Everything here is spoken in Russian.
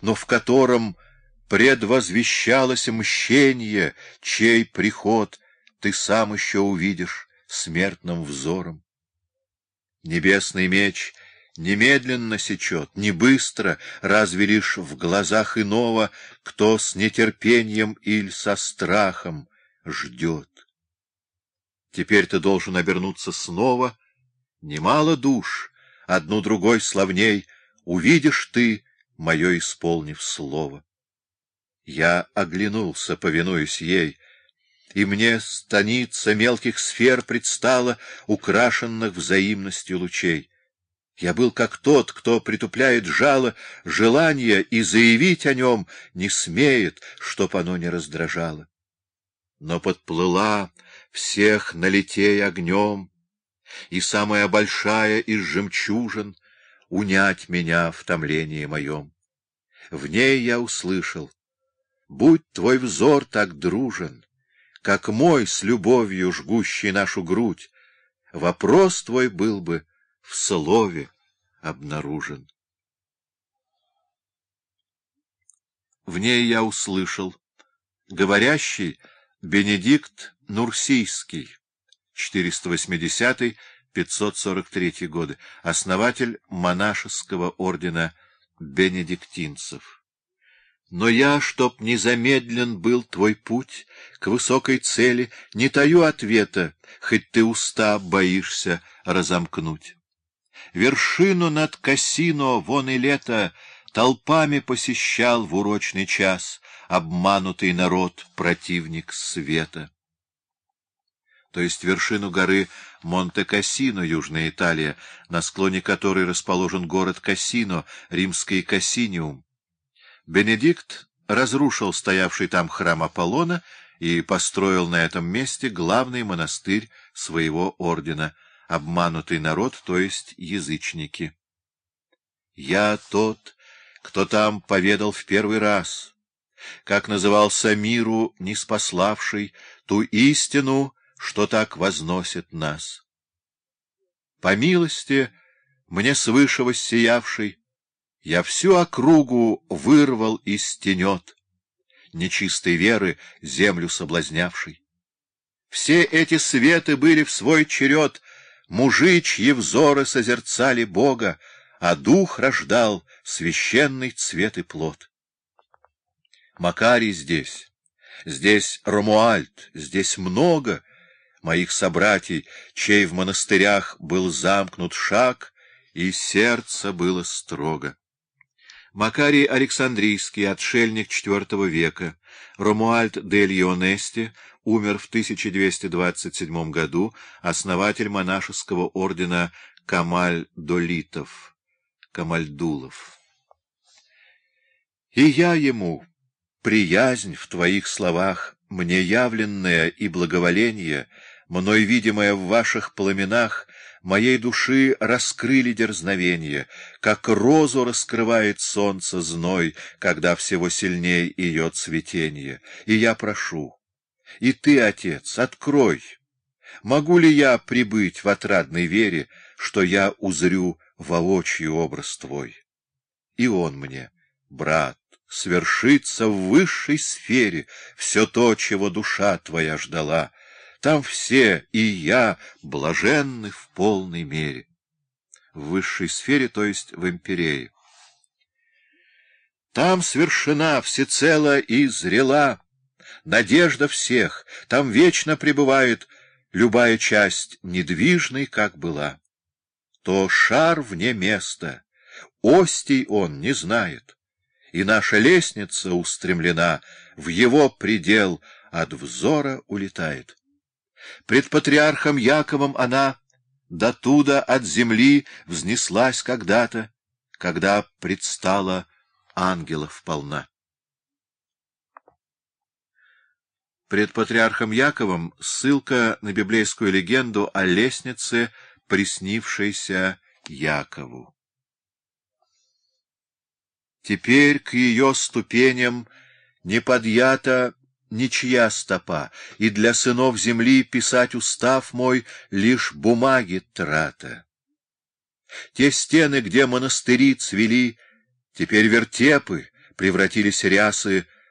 но в котором предвозвещалось мщение, чей приход ты сам еще увидишь смертным взором. Небесный меч немедленно сечет, не быстро, разве лишь в глазах иного, кто с нетерпением или со страхом ждет. Теперь ты должен обернуться снова, немало душ, одну другой славней, увидишь ты, мое исполнив слово. Я оглянулся, повинуясь ей, и мне станица мелких сфер предстала, украшенных взаимностью лучей. Я был как тот, кто притупляет жало желания и заявить о нем не смеет, чтоб оно не раздражало. Но подплыла всех налетей огнем, и самая большая из жемчужин унять меня в томлении моем. В ней я услышал, будь твой взор так дружен, как мой с любовью жгущий нашу грудь, вопрос твой был бы в слове обнаружен. В ней я услышал, говорящий Бенедикт Нурсийский, 480-543 годы, основатель монашеского ордена бенедиктинцев. Но я, чтоб не замедлен был твой путь к высокой цели, не таю ответа, хоть ты уста боишься разомкнуть. Вершину над Кассино вон и лето толпами посещал в урочный час обманутый народ, противник света. То есть вершину горы Монте-Кассино, Южная Италия, на склоне которой расположен город Кассино, римский Кассиниум. Бенедикт разрушил стоявший там храм Аполлона и построил на этом месте главный монастырь своего ордена, обманутый народ, то есть язычники. «Я тот, кто там поведал в первый раз, как назывался миру неспославший ту истину, что так возносит нас. По милости мне свыше воссиявший, я всю округу вырвал из тенет, нечистой веры землю соблазнявшей. Все эти светы были в свой черед, мужи, чьи взоры созерцали Бога, а дух рождал священный цвет и плод. Макарий здесь, здесь Ромуальд, здесь много моих собратьей, чей в монастырях был замкнут шаг, и сердце было строго. Макарий Александрийский, отшельник IV века, Ромуальд дель Ионести, умер в 1227 году, основатель монашеского ордена Камаль-Долитов, Камальдулов. И я ему, приязнь в твоих словах, мне явленная и благоволение, мной видимое в ваших пламенах, моей души раскрыли дерзновение, как розу раскрывает солнце зной, когда всего сильней ее цветение. И я прошу, и ты, Отец, открой, могу ли я прибыть в отрадной вере, что я узрю воочию образ твой? И он мне, брат, свершится в высшей сфере все то, чего душа твоя ждала, там все, и я, блаженны в полной мере. В высшей сфере, то есть в империи. Там свершена всецело и зрела надежда всех, там вечно пребывает любая часть недвижной, как была. То шар вне места, остей он не знает, и наша лестница устремлена, в его предел от взора улетает. Пред патриархом Яковом она до туда от земли взнеслась когда-то, когда предстала ангелов полна. Пред патриархом Яковом ссылка на библейскую легенду о лестнице, приснившейся Якову. Теперь к ее ступеням не ничья стопа, и для сынов земли писать устав мой лишь бумаги трата. Те стены, где монастыри цвели, теперь вертепы, превратились рясы